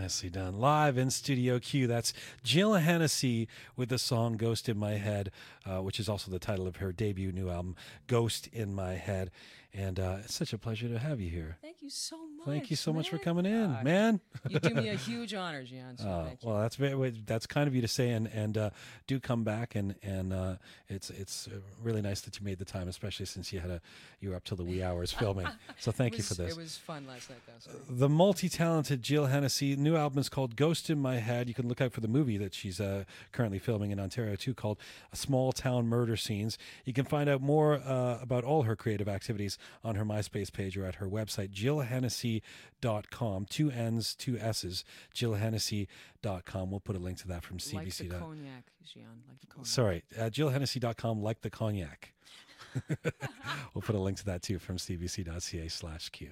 Nicely done. Live in Studio Q. That's Jill Hennessy with the song Ghost in My Head, uh, which is also the title of her debut new album, Ghost in My Head. And uh, it's such a pleasure to have you here. Thank you so much. Thank you so much for coming in, Uh, man. you do me a huge honor, Jian. So thank you. well, that's very that's kind of you to say, and and uh, do come back, and and uh, it's it's uh, really nice that you made the time, especially since you had a you were up till the wee hours filming. So thank It you for was- this. It was fun last night, though. So. the multi-talented Jill Hennessy new album is called Ghost in My Head. You can look out for the movie that she's uh, currently filming in Ontario too, called Small Town Murder Scenes. You can find out more uh, about all her creative activities on her MySpace page or at her website, jillhennessy.com. Two N's, two S's, jillhennessy.com. We'll put a link to that from Like CBC. the dot- cognac, Jian. Like the cognac. Sorry, uh, jillhennessy.com, like the cognac. we'll put a link to that too from cbc.ca slash q.